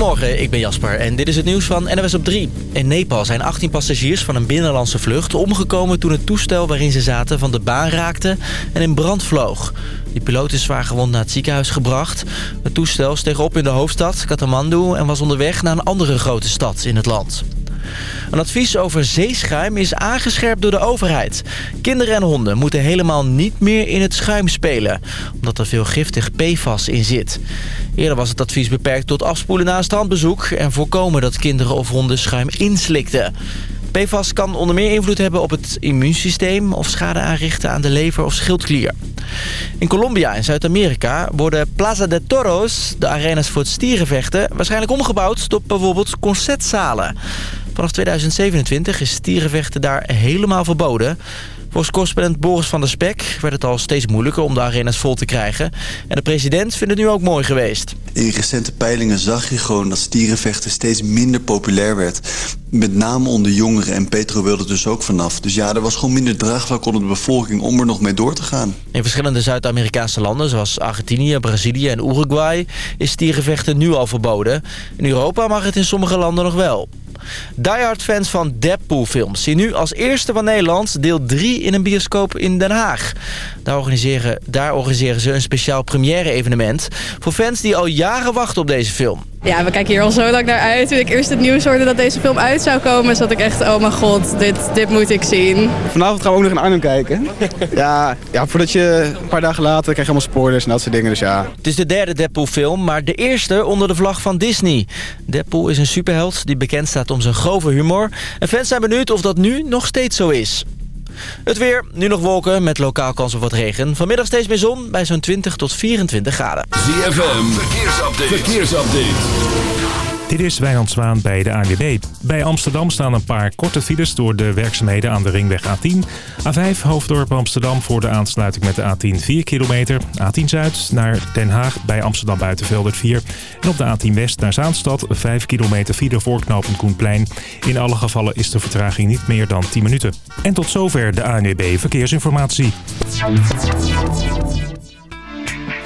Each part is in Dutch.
Goedemorgen, ik ben Jasper en dit is het nieuws van NWS op 3. In Nepal zijn 18 passagiers van een binnenlandse vlucht omgekomen toen het toestel waarin ze zaten van de baan raakte en in brand vloog. Die piloot is zwaar gewond naar het ziekenhuis gebracht. Het toestel steeg op in de hoofdstad, Kathmandu, en was onderweg naar een andere grote stad in het land. Een advies over zeeschuim is aangescherpt door de overheid. Kinderen en honden moeten helemaal niet meer in het schuim spelen... omdat er veel giftig PFAS in zit. Eerder was het advies beperkt tot afspoelen na een strandbezoek... en voorkomen dat kinderen of honden schuim inslikten. PFAS kan onder meer invloed hebben op het immuunsysteem... of schade aanrichten aan de lever of schildklier. In Colombia en Zuid-Amerika worden Plaza de Toros... de arenas voor het stierenvechten... waarschijnlijk omgebouwd tot bijvoorbeeld concertzalen. Vanaf 2027 is stierenvechten daar helemaal verboden. Volgens correspondent Boris van der Spek werd het al steeds moeilijker om de arenas vol te krijgen. En de president vindt het nu ook mooi geweest. In recente peilingen zag je gewoon dat stierenvechten steeds minder populair werd. Met name onder jongeren en Petro wilde dus ook vanaf. Dus ja, er was gewoon minder draagvlak onder de bevolking om er nog mee door te gaan. In verschillende Zuid-Amerikaanse landen zoals Argentinië, Brazilië en Uruguay is stierenvechten nu al verboden. In Europa mag het in sommige landen nog wel. Diehard-fans van Deadpool-films zien nu als eerste van Nederland deel 3 in een bioscoop in Den Haag. Daar organiseren, daar organiseren ze een speciaal première-evenement voor fans die al jaren wachten op deze film. Ja, we kijken hier al zo lang naar uit. Toen ik eerst het nieuws hoorde dat deze film uit zou komen, zat ik echt, oh mijn god, dit, dit moet ik zien. Vanavond gaan we ook nog in Arnhem kijken. ja, ja, voordat je een paar dagen later krijg je allemaal spoilers en dat soort dingen, dus ja. Het is de derde Deadpool-film, maar de eerste onder de vlag van Disney. Deadpool is een superheld die bekend staat om zijn grove humor. En fans zijn benieuwd of dat nu nog steeds zo is. Het weer, nu nog wolken met lokaal kans op wat regen. Vanmiddag steeds meer zon bij zo'n 20 tot 24 graden. ZFM, verkeersupdate. verkeersupdate. Dit is Wijnand Zwaan bij de ANWB. Bij Amsterdam staan een paar korte files door de werkzaamheden aan de ringweg A10. A5 Hoofddorp Amsterdam voor de aansluiting met de A10 4 kilometer. A10 Zuid naar Den Haag bij Amsterdam Buitenveldert 4. En op de A10 West naar Zaanstad 5 kilometer file voor knooppunt Koenplein. In alle gevallen is de vertraging niet meer dan 10 minuten. En tot zover de ANWB Verkeersinformatie.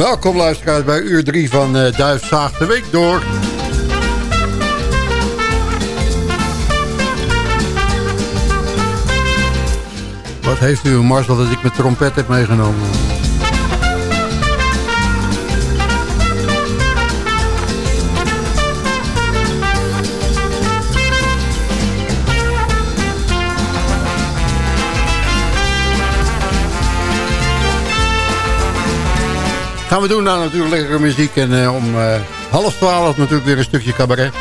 Welkom luisteraars bij uur 3 van uh, Duif Zaag de Week door. Wat heeft u Marcel dat ik mijn trompet heb meegenomen? Gaan we doen nou natuurlijk lekkere muziek. En uh, om uh, half twaalf natuurlijk weer een stukje cabaret.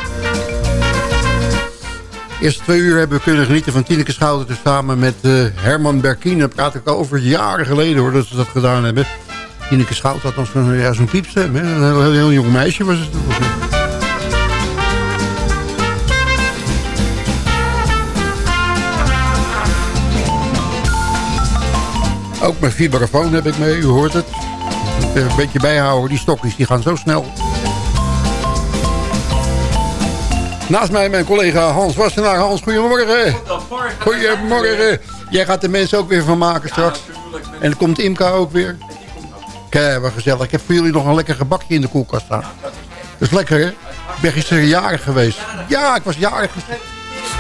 Eerste twee uur hebben we kunnen genieten van Tineke Schouten... samen met uh, Herman Berkien. Dat praat ik al over jaren geleden hoor, dat ze dat gedaan hebben. Tineke Schouten had dan zo'n ja, piepstem. Hè? Een heel jong meisje was het. Ook mijn vibrafoon heb ik mee, u hoort het. Een beetje bijhouden, die stokjes die gaan zo snel. Naast mij mijn collega Hans Wassenaar. Hans, goedemorgen. Goedemorgen. Jij gaat de mensen ook weer van maken straks. En komt Imka ook weer. Kijk, wat gezellig. Ik heb voor jullie nog een lekker gebakje in de koelkast staan. Dat is lekker, hè? Ik ben gisteren jarig geweest. Ja, ik was jarig.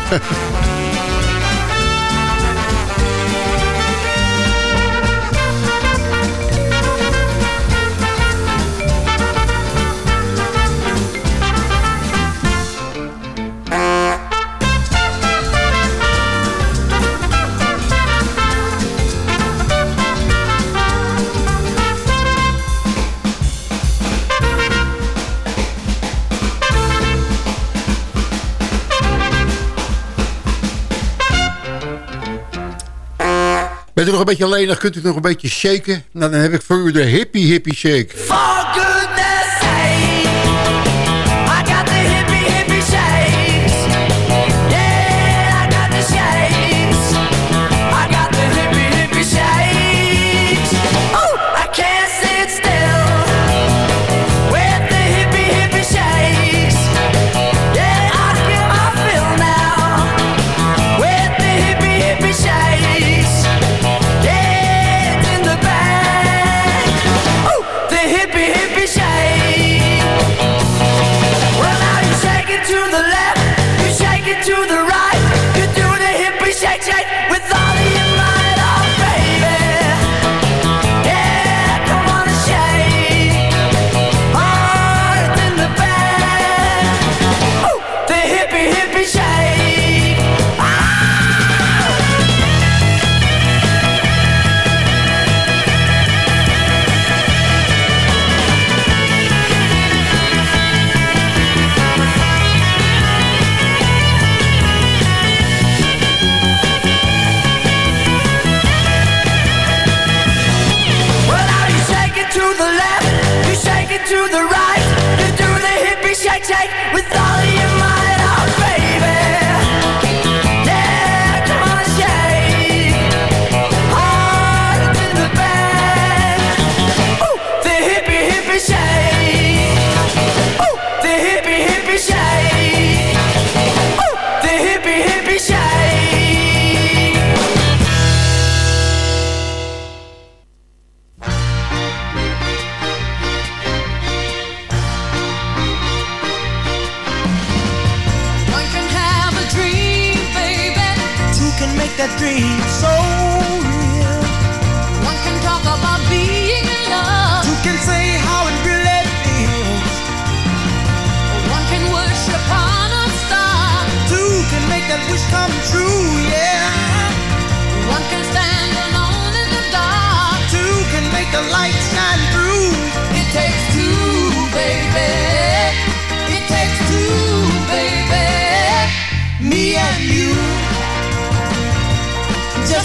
Bent u nog een beetje lenig? Kunt u nog een beetje shaken? Nou, dan heb ik voor u de hippie hippie shake. Fuck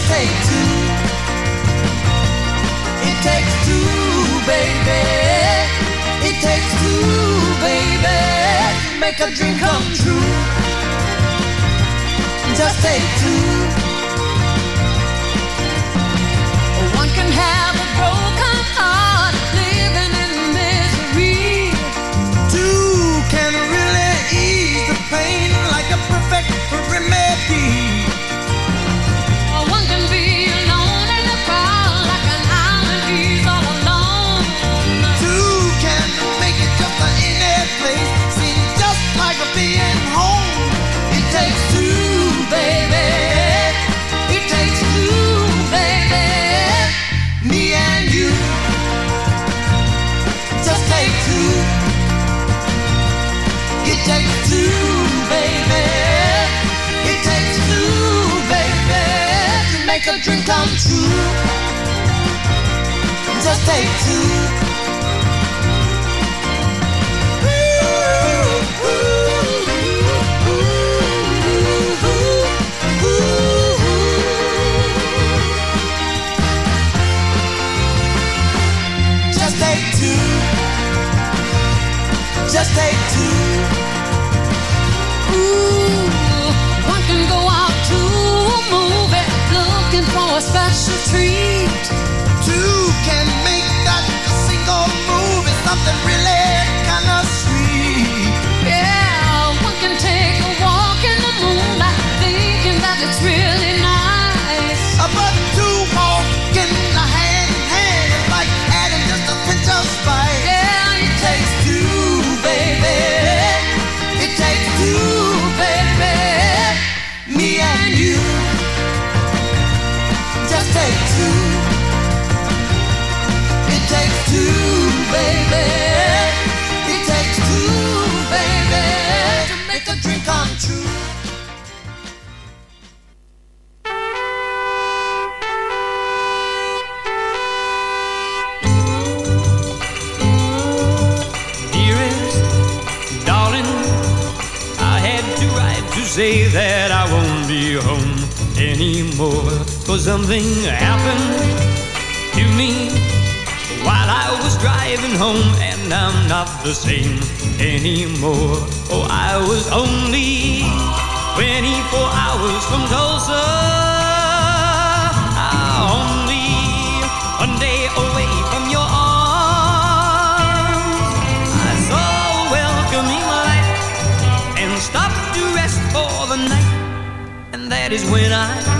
takes two. It takes two, baby. It takes two, baby. Make a dream come true. Just take two. make a dream come true. Just take two. Just take two. Just take two. Ooh, one can go out to a movie looking for a special treat. Two can make that single movie something really. Something happened to me while I was driving home, and I'm not the same anymore. Oh, I was only 24 hours from Tulsa. Only one day away from your arms. I saw a welcoming light and stopped to rest for the night. And that is when I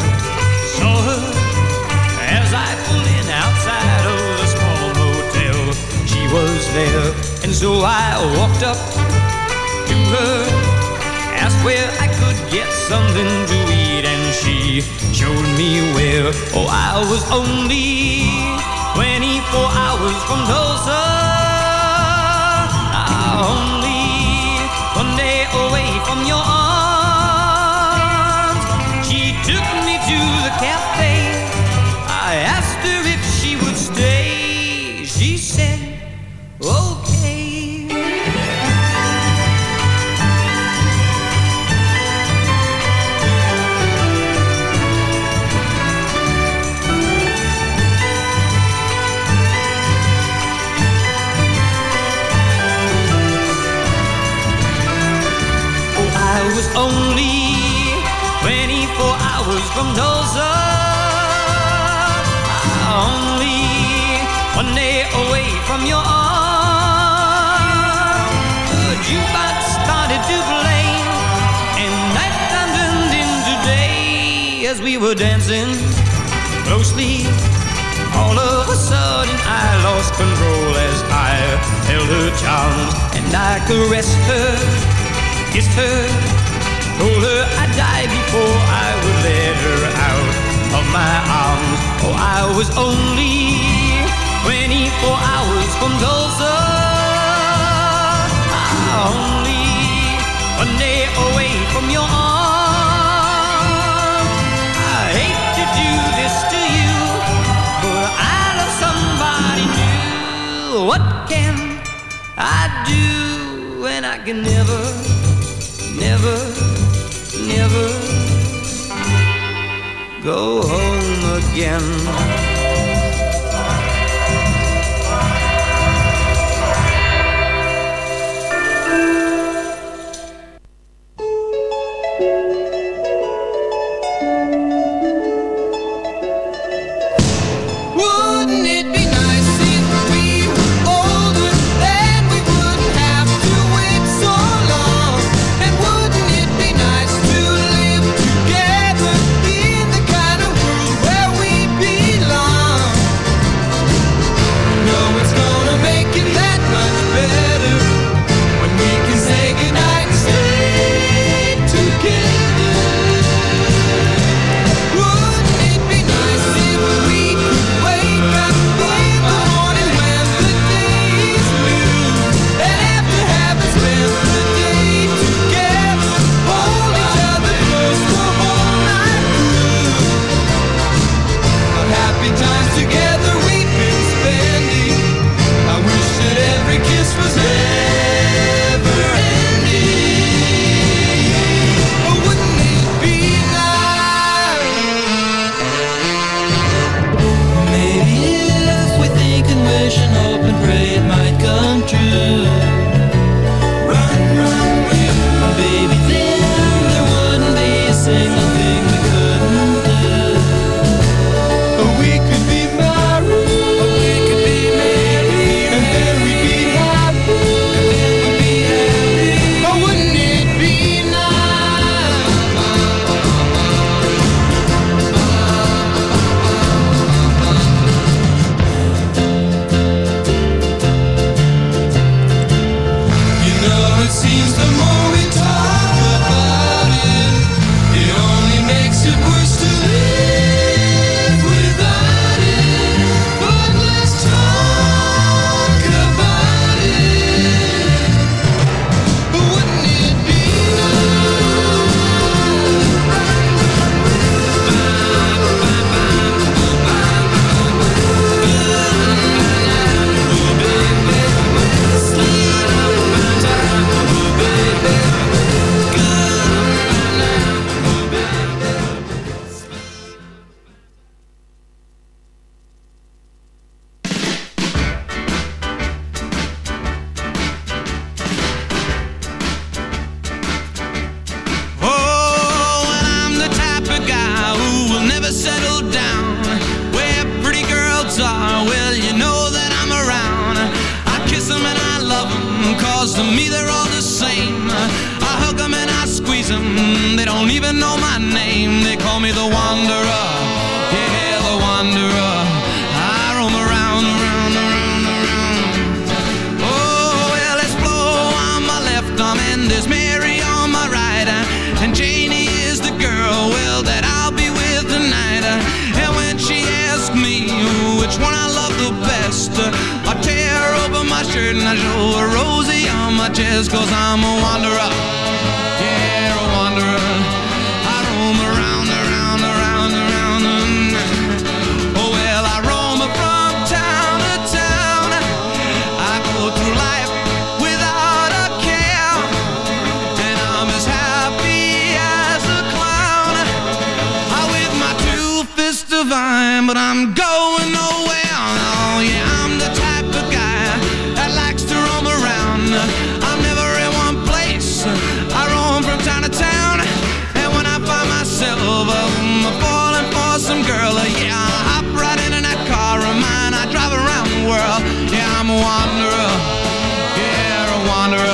there, and so I walked up to her, asked where I could get something to eat, and she showed me where. Oh, I was only 24 hours from Tulsa. Only one day away from your arms. She took me to the cafe. Yeah,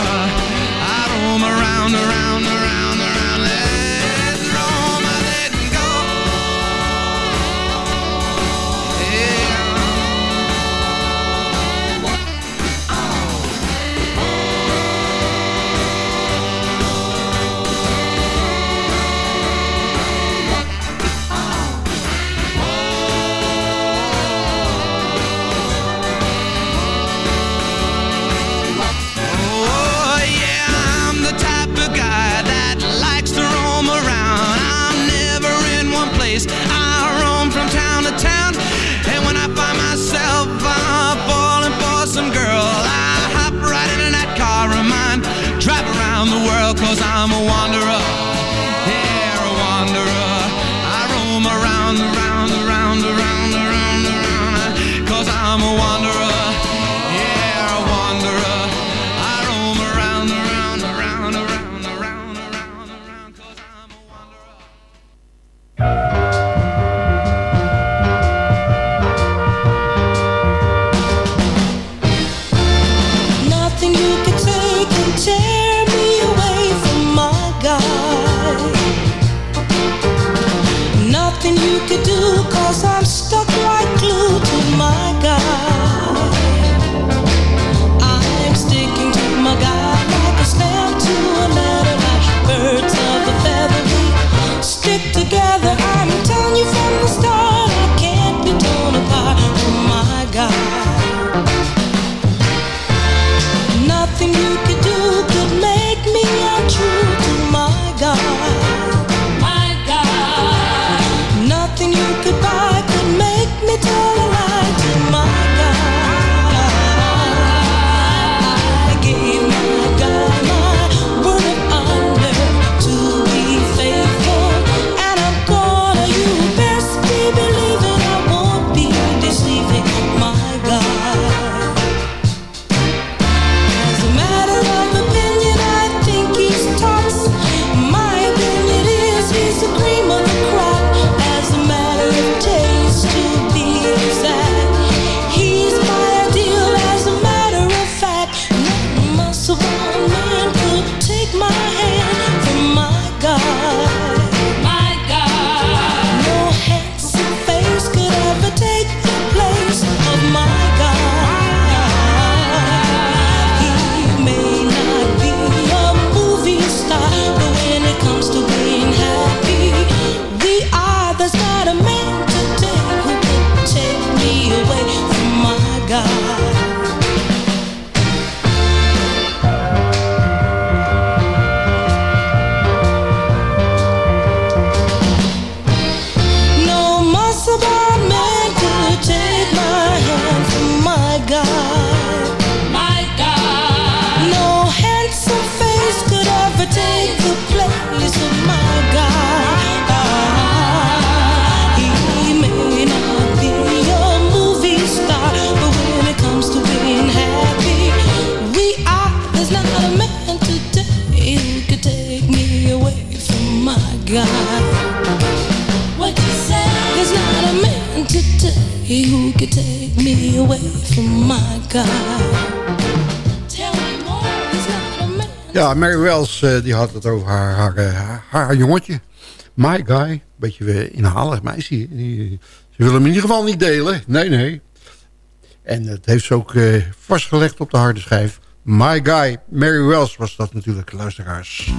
Ja, Mary Wells eh, die had het over haar, haar, eh, haar, jongetje. My guy. Beetje inhalig meisje. Ze willen hem in ieder geval niet delen. Nee, nee. En dat heeft ze ook eh, vastgelegd op de harde schijf. My guy. Mary Wells was dat natuurlijk, luisteraars.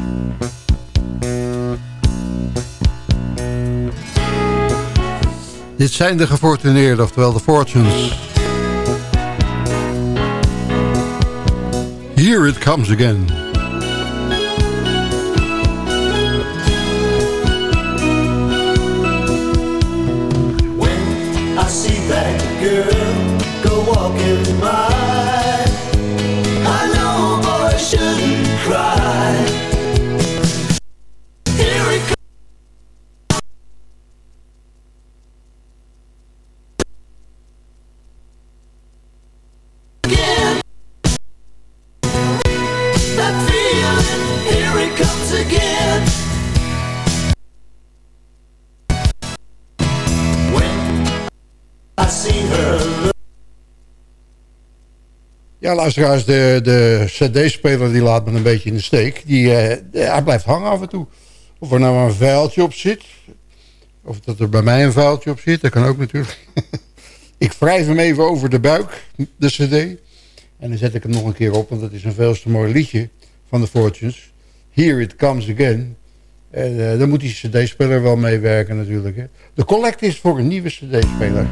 Dit zijn de gefortuneerden, oftewel de Fortunes. Here it comes again. Ja, luisteraars, de, de cd-speler die laat me een beetje in de steek. Die, eh, hij blijft hangen af en toe. Of er nou een vuiltje op zit. Of dat er bij mij een vuiltje op zit. Dat kan ook natuurlijk. ik wrijf hem even over de buik, de cd. En dan zet ik hem nog een keer op. Want dat is een veel te mooi liedje van de Fortunes. Here It Comes Again. En eh, dan moet die cd-speler wel meewerken natuurlijk. Hè. De collect is voor een nieuwe cd-speler.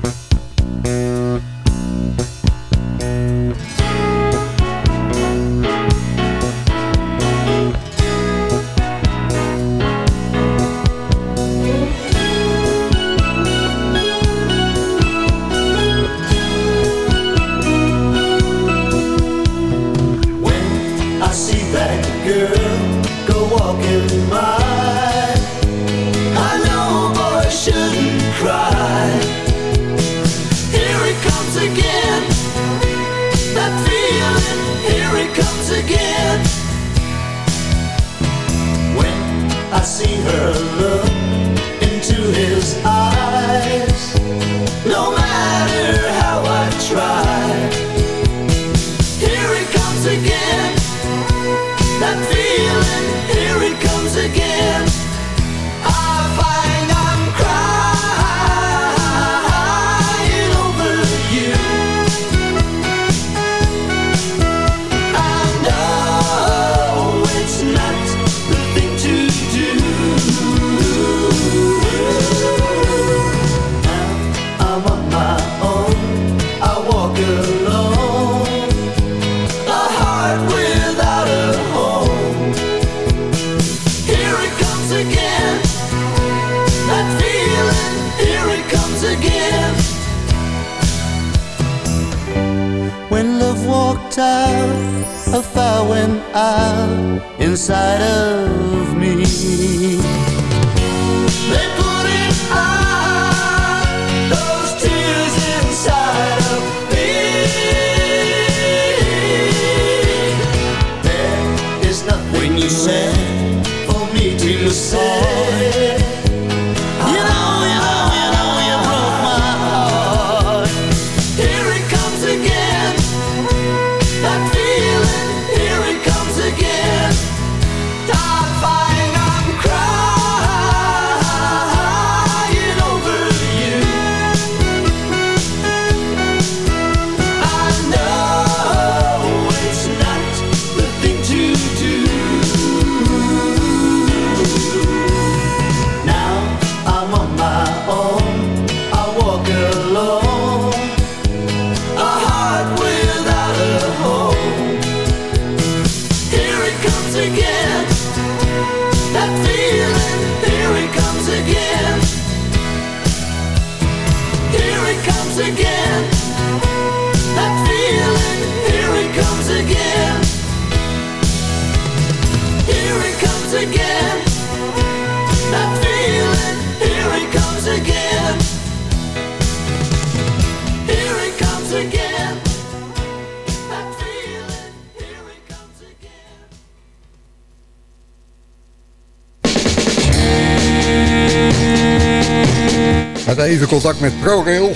contact met ProRail.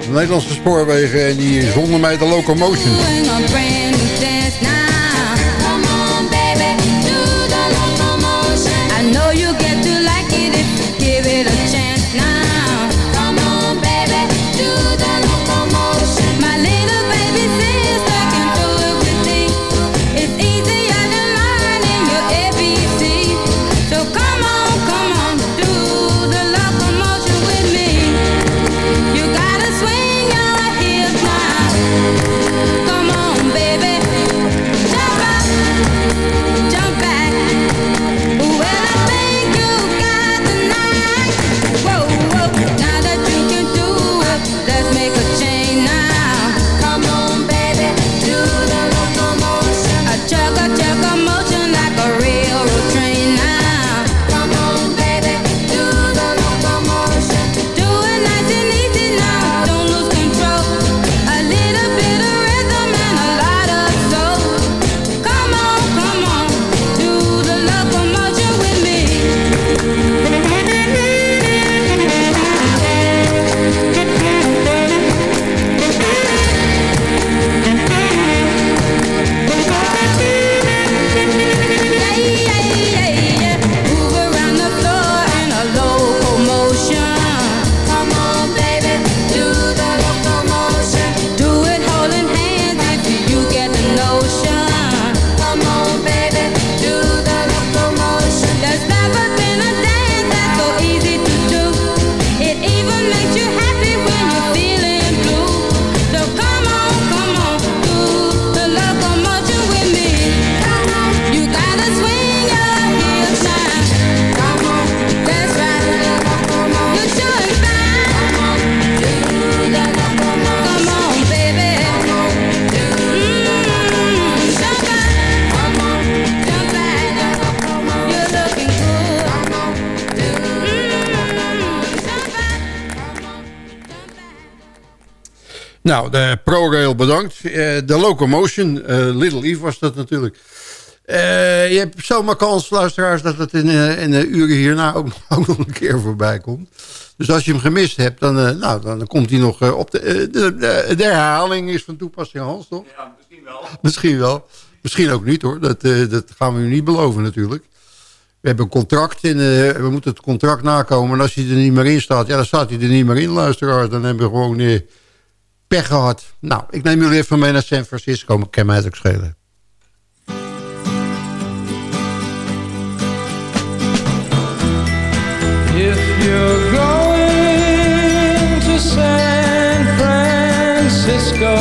De Nederlandse spoorwegen en die zonder mij de locomotion. Nou, de ProRail bedankt. Eh, de Locomotion, eh, Little Eve was dat natuurlijk. Eh, je hebt zomaar kans, luisteraars, dat het in, in de uren hierna ook, ook, nog een keer voorbij komt. Dus als je hem gemist hebt, dan, nou, dan komt hij nog op de, de, de, herhaling is van toepassing, Hans, toch? Ja, misschien wel. Misschien wel. Misschien ook niet, hoor. Dat, dat gaan we u niet beloven, natuurlijk. We hebben een contract en we moeten het contract nakomen. En als hij er niet meer in staat, ja, dan staat hij er niet meer in, luisteraars. Dan hebben we gewoon pech gehad. Nou, ik neem jullie even mee naar San Francisco. Maar ik kan mij het ook schelen. If you're going to San Francisco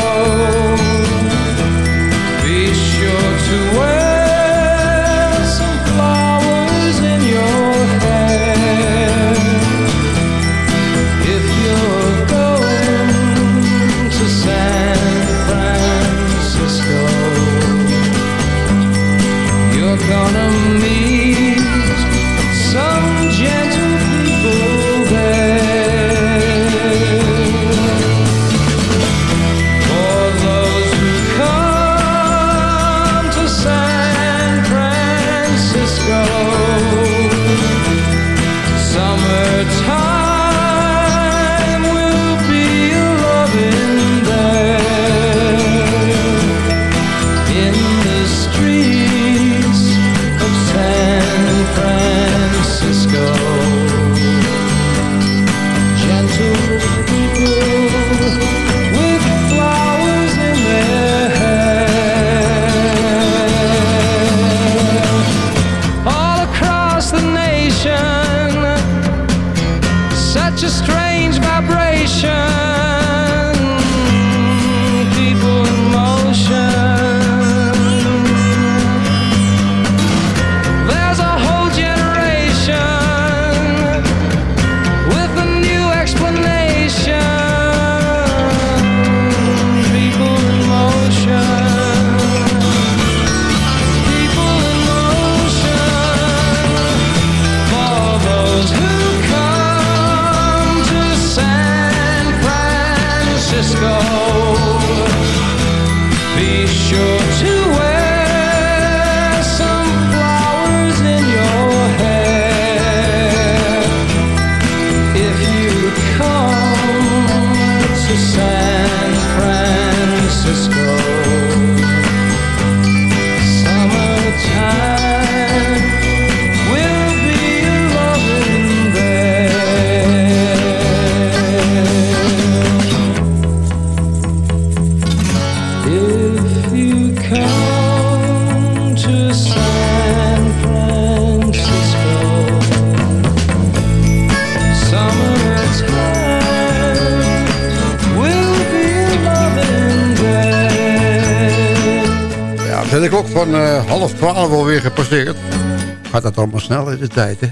Gaat dat allemaal snel in de tijd, hè?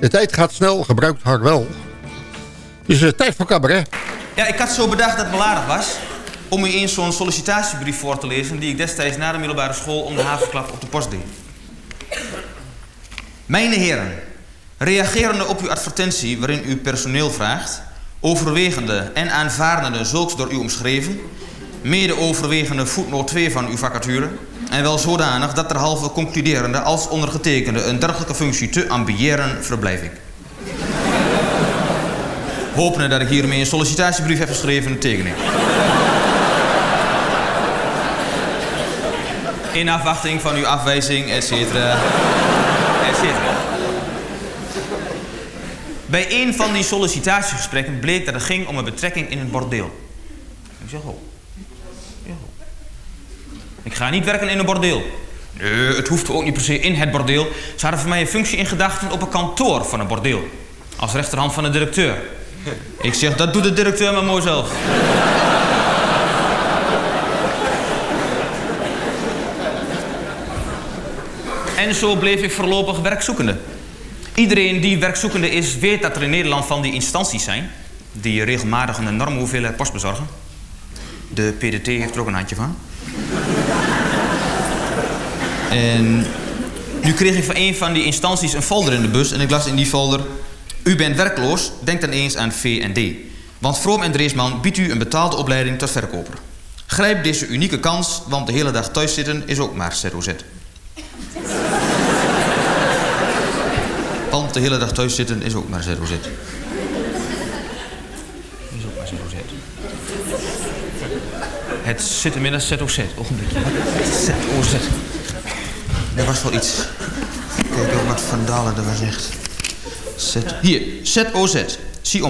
De tijd gaat snel, gebruikt haar wel. Dus uh, tijd voor cabaret. Ja, ik had zo bedacht dat het wel aardig was om u eens zo'n sollicitatiebrief voor te lezen die ik destijds na de middelbare school om de havenklap op de post deed. Mijne heren, reagerende op uw advertentie waarin u personeel vraagt, overwegende en aanvaardende zulks door u omschreven, mede overwegende voetnoot 2 van uw vacature, en wel zodanig dat derhalve concluderende als ondergetekende een dergelijke functie te ambiëren verblijf ik. Hopende dat ik hiermee een sollicitatiebrief heb geschreven, teken ik. In afwachting van uw afwijzing, et cetera. et cetera. Bij een van die sollicitatiegesprekken bleek dat het ging om een betrekking in een bordeel. Ik zeg, oh. Ik ga niet werken in een bordeel. Nee, het hoeft ook niet per se in het bordeel. Ze hadden voor mij een functie in gedachten op een kantoor van een bordeel. Als rechterhand van de directeur. Ik zeg, dat doet de directeur maar mooi zelf. En zo bleef ik voorlopig werkzoekende. Iedereen die werkzoekende is, weet dat er in Nederland van die instanties zijn... die regelmatig een enorme hoeveelheid post bezorgen. De PDT heeft er ook een handje van. En nu kreeg ik van een van die instanties een folder in de bus... en ik las in die folder... U bent werkloos, denk dan eens aan V&D. Want Vroom en Dreesman biedt u een betaalde opleiding tot verkoper. Grijp deze unieke kans, want de hele dag thuis zitten is ook maar ZOZ. Want de hele dag thuis zitten is ook maar ZOZ. Is ook maar ZOZ. Het zit inmiddels ZOZ. Ogenblikje. ZOZ. Er was wel iets. Kijk ook wat Van Dalen er was zegt. Z. Hier, ZOZ. Zie.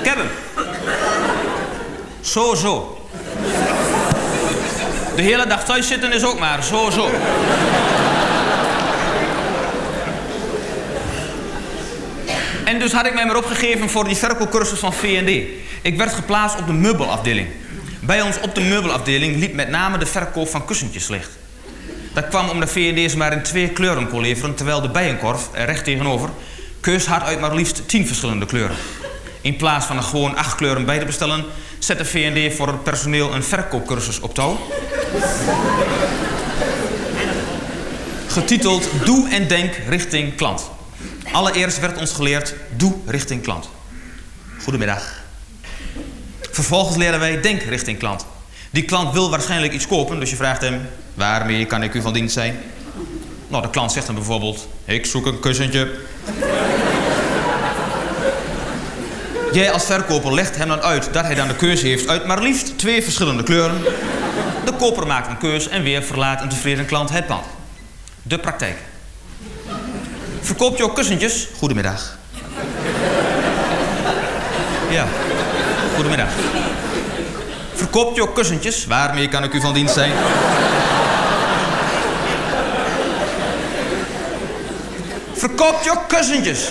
Ik heb hem. Zo, zo. De hele dag thuis zitten is ook maar zo, zo. En dus had ik mij maar opgegeven voor die verkoopcursus van V&D. Ik werd geplaatst op de meubelafdeling. Bij ons op de meubelafdeling liep met name de verkoop van kussentjes slecht. Dat kwam omdat V&D's maar in twee kleuren kon leveren... terwijl de bijenkorf, er recht tegenover... keus had uit maar liefst tien verschillende kleuren. In plaats van er gewoon acht kleuren bij te bestellen... zette V&D voor het personeel een verkoopcursus op touw. Getiteld Doe en Denk richting klant. Allereerst werd ons geleerd Doe richting klant. Goedemiddag. Vervolgens leren wij Denk richting klant. Die klant wil waarschijnlijk iets kopen, dus je vraagt hem... Waarmee kan ik u van dienst zijn? Nou, de klant zegt dan bijvoorbeeld... Ik zoek een kussentje. Jij als verkoper legt hem dan uit dat hij dan de keuze heeft uit maar liefst twee verschillende kleuren. De koper maakt een keus en weer verlaat een tevreden klant het pand. De praktijk. Verkoopt je ook kussentjes? Goedemiddag. Ja, goedemiddag. Verkoopt je ook kussentjes? Waarmee kan ik u van dienst zijn? Verkoopt je ook kussentjes?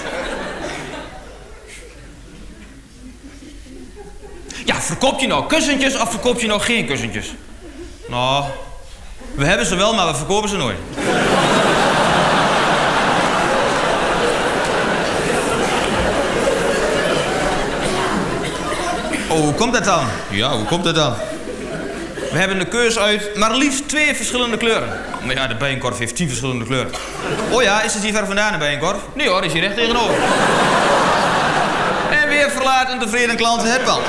Ja, verkoop je nou kussentjes of verkoop je nou geen kussentjes? Nou, we hebben ze wel, maar we verkopen ze nooit. Oh, hoe komt dat dan? Ja, hoe komt dat dan? We hebben de keus uit maar liefst twee verschillende kleuren. Maar ja, de bijenkorf heeft tien verschillende kleuren. Oh ja, is het hier ver vandaan, de bijenkorf? Nee hoor, is hier recht tegenover. En weer verlaat een tevreden klant het pand.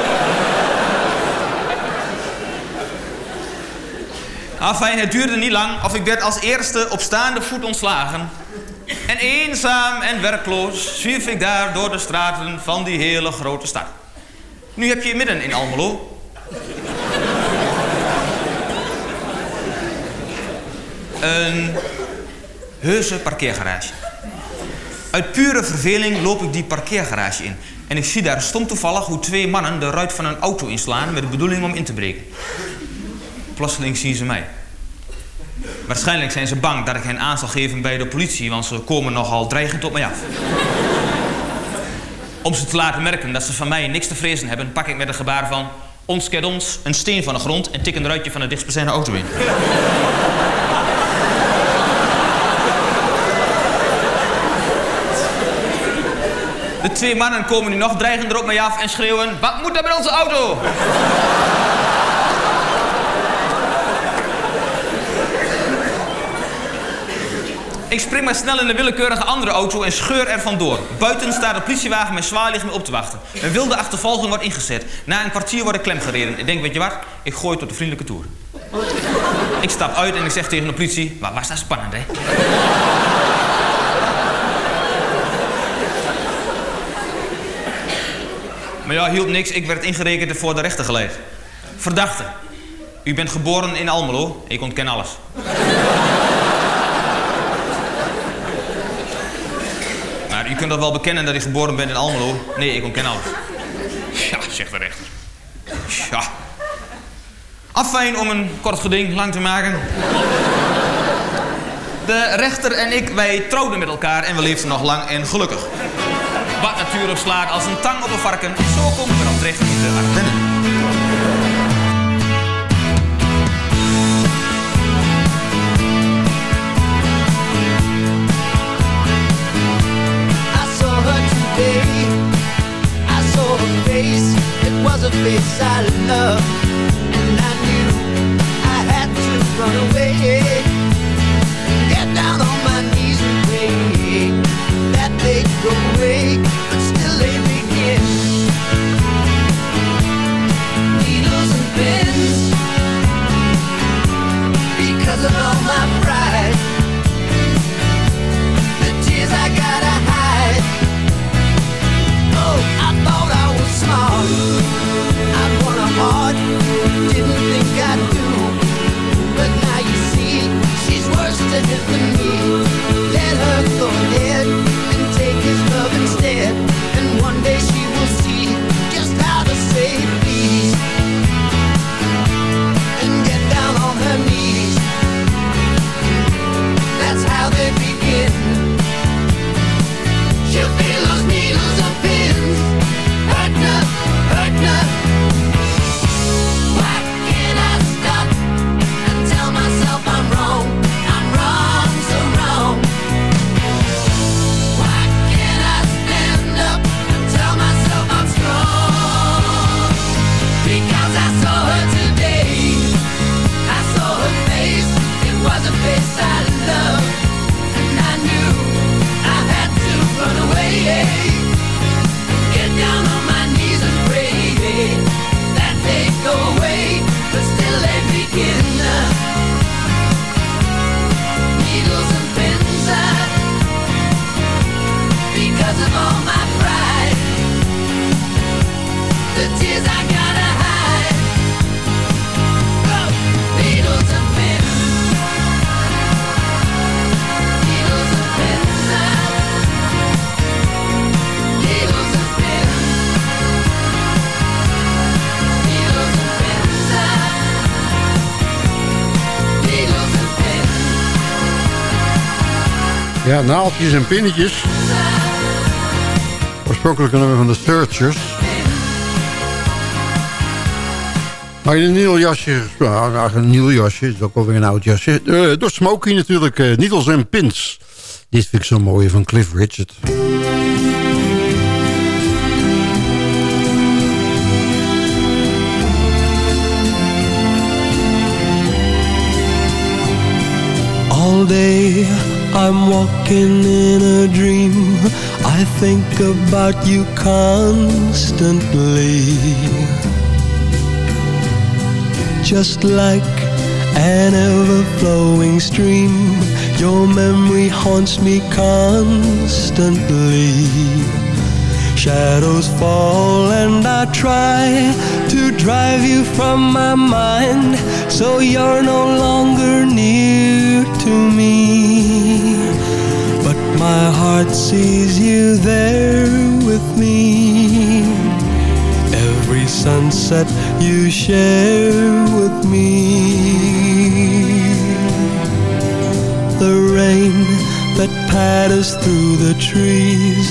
Afijn, het duurde niet lang of ik werd als eerste op staande voet ontslagen... En eenzaam en werkloos zwierf ik daar door de straten van die hele grote stad. Nu heb je midden in Almelo een heuse parkeergarage. Uit pure verveling loop ik die parkeergarage in. En ik zie daar stom toevallig hoe twee mannen de ruit van een auto inslaan met de bedoeling om in te breken. Plotseling zien ze mij. Waarschijnlijk zijn ze bang dat ik hen aan zal geven bij de politie, want ze komen nogal dreigend op mij af. Om ze te laten merken dat ze van mij niks te vrezen hebben, pak ik met een gebaar van ons kent ons een steen van de grond en tik een ruitje van de dichtstbijzijnde auto in. De twee mannen komen nu nog dreigender op mij af en schreeuwen: Wat moet er met onze auto? Ik spring maar snel in de willekeurige andere auto en scheur er vandoor. Buiten staat de politiewagen met zwaarlicht me op te wachten. Een wilde achtervolging wordt ingezet. Na een kwartier wordt ik klem gereden. Ik denk, weet je wat? Ik gooi tot de vriendelijke toer. Ik stap uit en ik zeg tegen de politie: Wat was dat spannend, hè? Maar ja, hielp niks. Ik werd ingerekend en voor de rechter geleid. Verdachte. U bent geboren in Almelo. Ik ontken alles. U kunt dat wel bekennen dat u geboren bent in Almelo. Nee, ik ontken alles. Ja, zegt de rechter. Ja. Afijn om een kort geding lang te maken. De rechter en ik, wij trouwden met elkaar en we leefden nog lang en gelukkig. Wat natuurlijk slaat als een tang op een varken. Zo komen we dan terecht in de Ardennen. Was a Ja, naaldjes en pinnetjes. Oorspronkelijk een nummer van de Searchers. Maar in een nieuw jasje, nou, nou, een nieuw jasje, is ook alweer een oud jasje. Eh, door Smokey natuurlijk, eh, Needles en Pins. Dit vind ik zo mooi van Cliff Richard. All day I'm walking in a dream. I think about you constantly. Just like an ever flowing stream, Your memory haunts me constantly. Shadows fall and I try to drive you from my mind so you're no longer near to me. But my heart sees you there with me. Every sunset you share with me. The rain that patters through the trees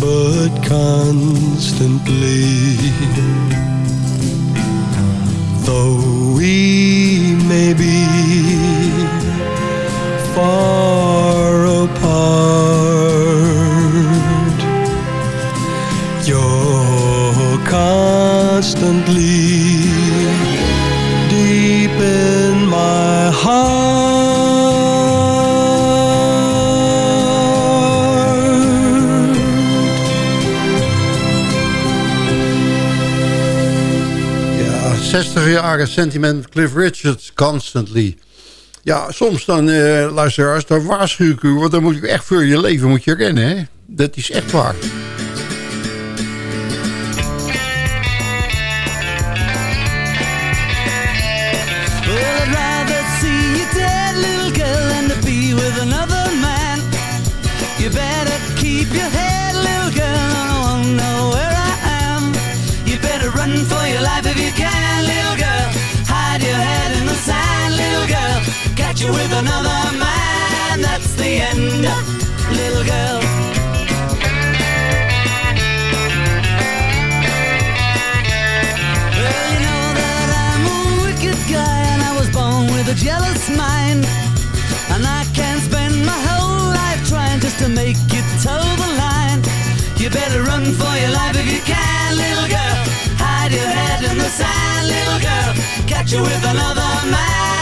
but constantly. Though we may be far apart, you're constantly deep in my heart. 60 jaren sentiment Cliff Richards, Constantly. Ja, soms dan, eh, luisteraars, dan waarschuw ik u... want dan moet u echt voor je leven moet je rennen, hè. Dat is echt waar. You with another man, that's the end, little girl. Well, you know that I'm a wicked guy and I was born with a jealous mind. And I can't spend my whole life trying just to make you toe the line. You better run for your life if you can, little girl. Hide your head in the sand, little girl. Catch you with another man,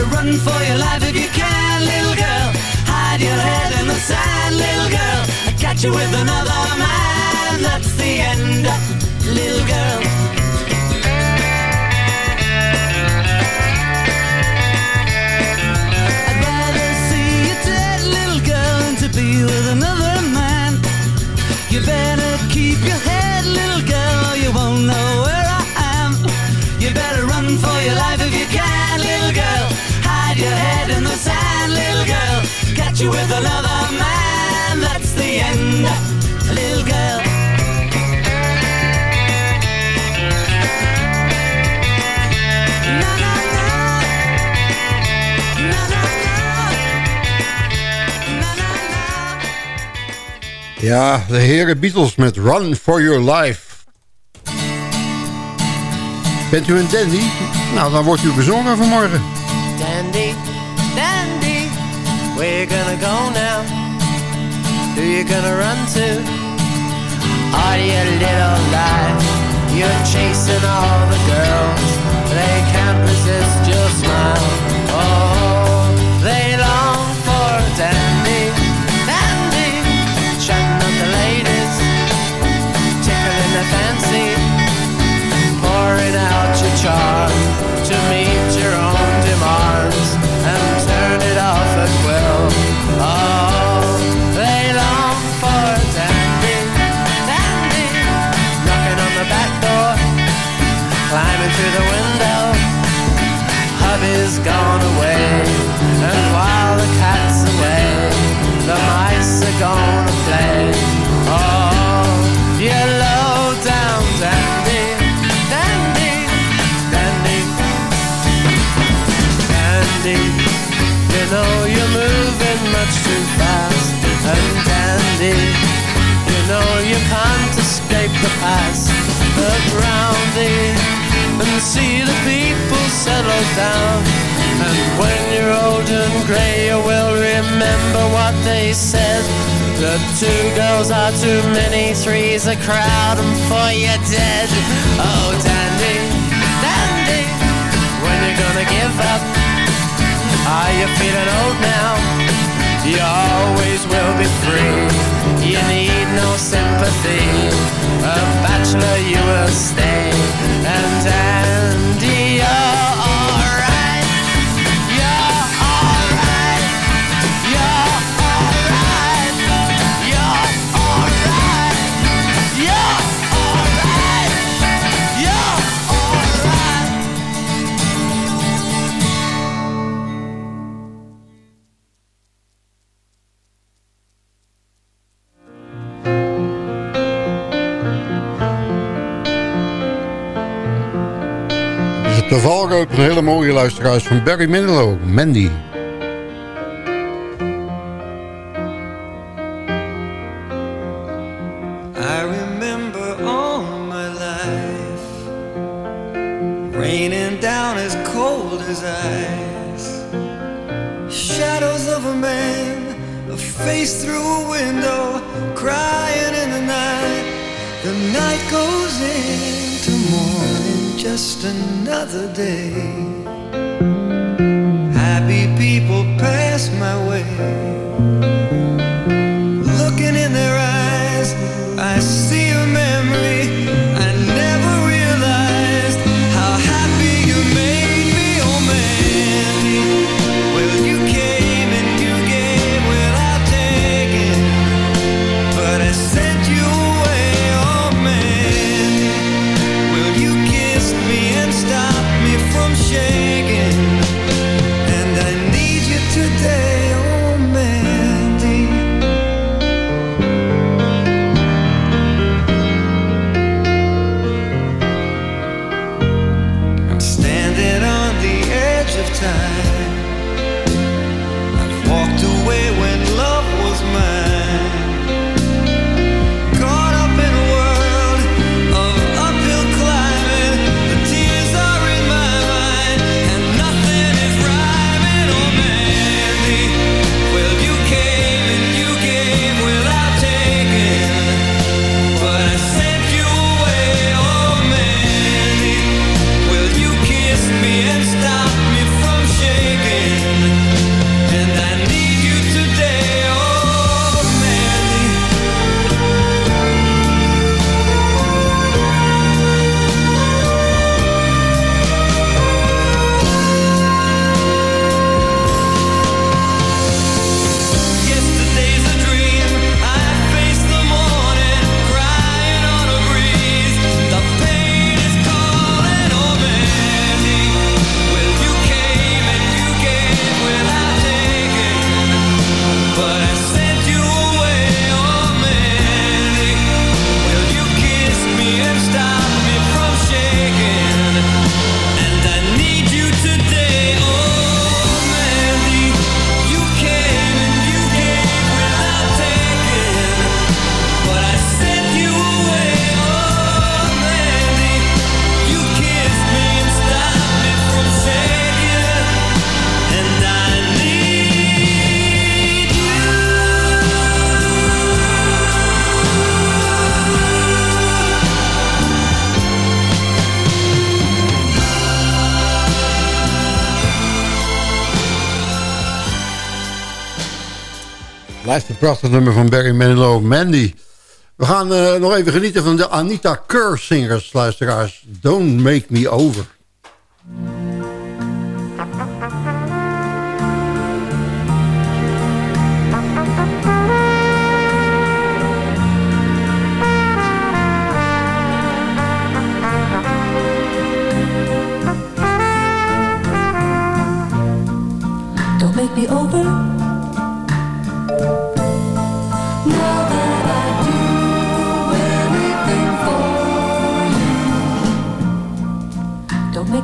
Better run for your life if you can, little girl. Hide your head in the sand, little girl. I catch you with another man, that's the end, little girl. You with another man, that's the end, little girl. Ja, de heren Beatles met Run For Your Life. Bent u een dandy? Nou, dan wordt u bezongen vanmorgen. Dandy, dandy, where you gonna go now? Who you gonna run to? Are you little life? You're chasing all the girls. They can't resist your smile. Oh, through the window. Hubby's gone away, and while the cat's away, the mice are gonna play. Oh, you low down dandy, dandy, dandy, dandy. You know you're moving much too fast, and dandy, you know you can't escape the past. Look round thee and see the people settle down. And when you're old and grey, you will remember what they said. The two girls are too many, three's a crowd, and four you're dead. Oh, dandy, dandy, when you gonna give up? Are you feeling old now? You always will be free. You need no sympathy. A bachelor you will stay and luisteraars van Barry Manilow, Mandy. prachtig nummer van Barry Manilow, Mandy. We gaan eh, nog even genieten van de Anita Kerr singers, luisteraars. Don't Make Me Over. Don't make me over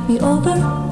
me over?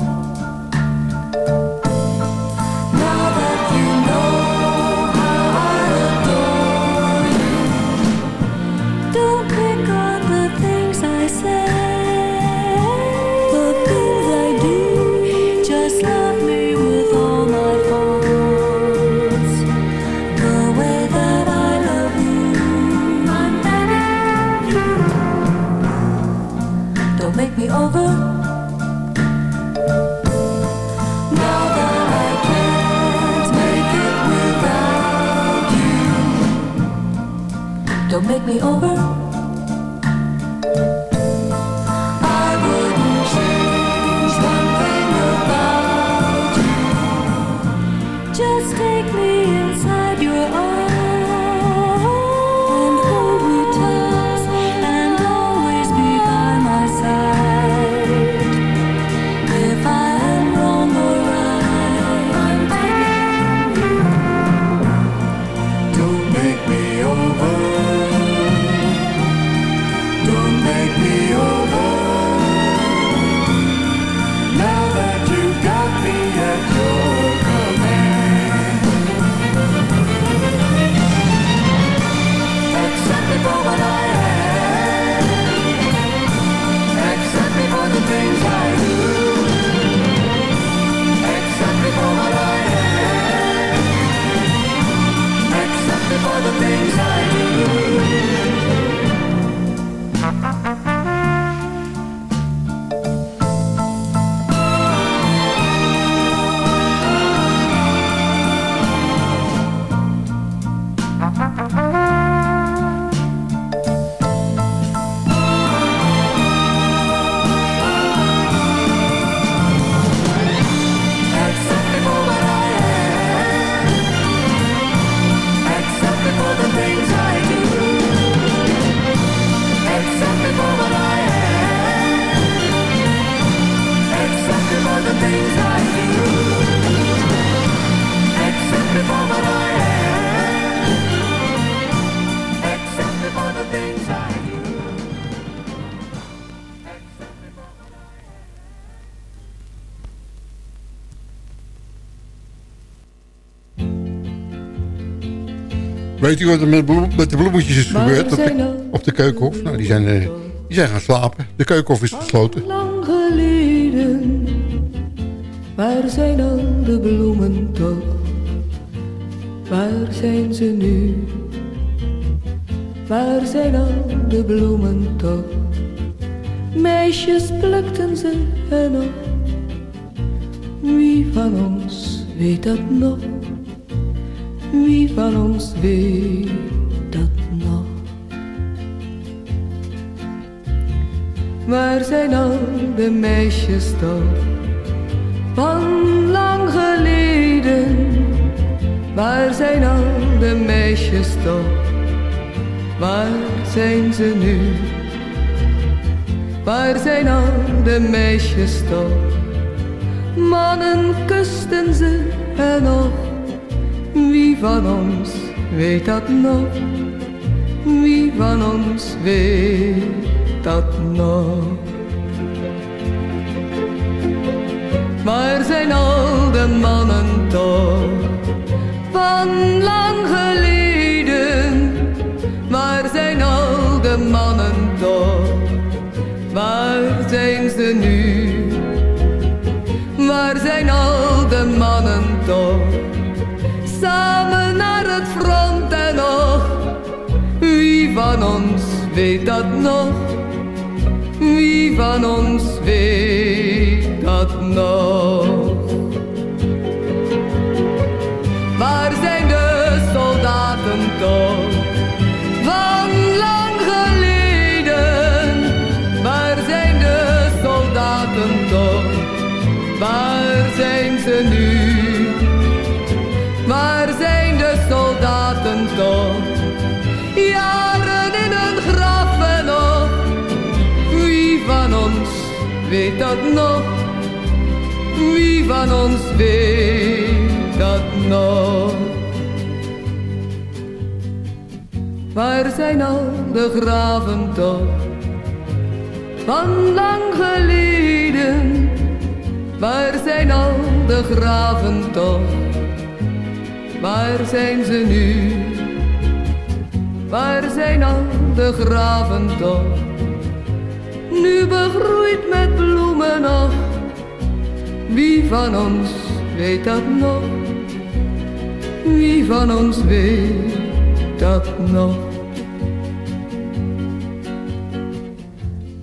Weet u wat er met, bloem- met de bloemetjes is gebeurd op de, op de keukenhof? Nou, die zijn, eh, die zijn gaan slapen. De keukenhof is gesloten. Lang geleden, waar zijn al de bloemen toch? Waar zijn ze nu? Waar zijn al de bloemen toch? Meisjes plukten ze en nog. Wie van ons weet dat nog? Van ons weet dat nog? Waar zijn al de meisjes toch? Van lang geleden. Waar zijn al de meisjes toch? Waar zijn ze nu? Waar zijn al de meisjes toch? Mannen kusten ze en nog. Wie van ons weet dat nog? Wie van ons weet dat nog? Waar zijn al de mannen toch? Van lang geleden. Waar zijn al de mannen toch? Waar zijn ze nu? Waar zijn al de mannen toch? Samen naar het front en nog. Wie van ons weet dat nog? Wie van ons weet dat nog? Dat nog? Wie van ons weet dat nog? Waar zijn al de graven toch? Van lang geleden. Waar zijn al de graven toch? Waar zijn ze nu? Waar zijn al de graven toch? Nu begroeid met bloemen nog. Wie van ons weet dat nog? Wie van ons weet dat nog?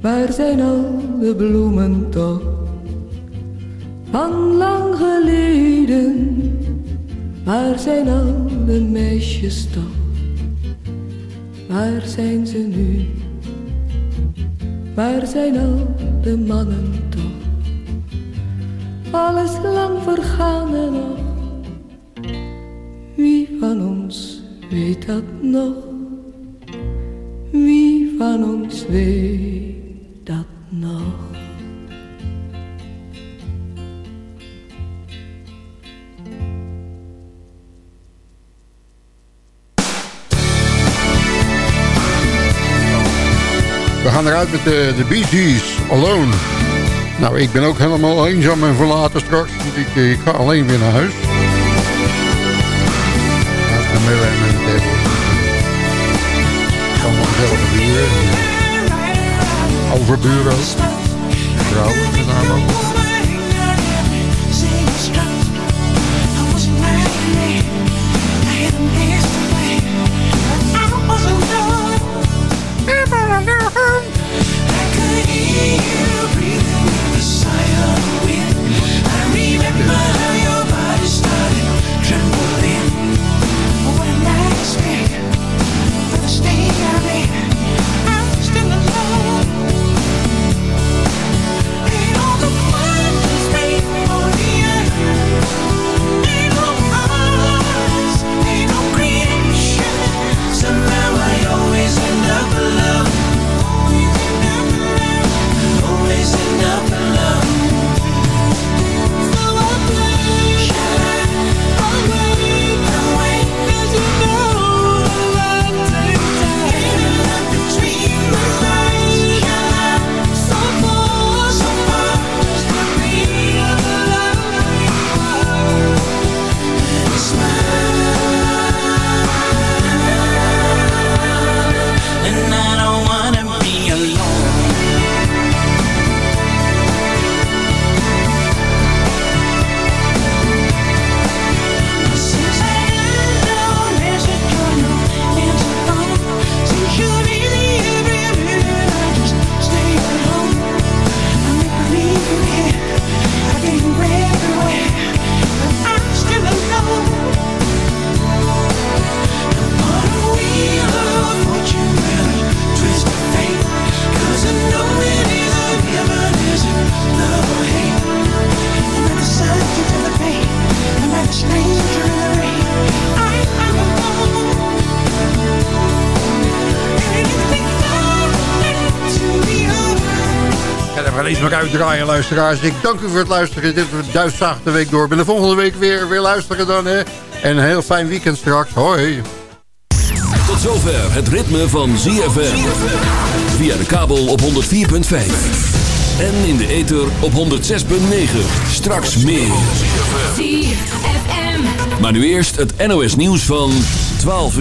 Waar zijn al de bloemen toch? Van lang geleden. Waar zijn al de meisjes toch? waar zijn ze nu? Waar zijn al de mannen toch? Alles lang vergaan en nog. Wie van ons weet dat nog? Wie van ons weet gaan eruit met de, de Bee Gees, Alone. Nou, ik ben ook helemaal eenzaam en verlaten straks. Want ik, eh, ik ga alleen weer naar huis. Camilla en mijn Debbie. Van mijn gezellige buren. Overburen ook. Vrouwen met ook. Uitdraaien, luisteraars. Ik dank u voor het luisteren. Dit was Duitszaag de week door. Ik ben de volgende week weer, weer luisteren dan. Hè. En een heel fijn weekend straks. Hoi. Tot zover het ritme van ZFM. Via de kabel op 104.5. En in de ether op 106.9. Straks meer. Maar nu eerst het NOS nieuws van 12 uur.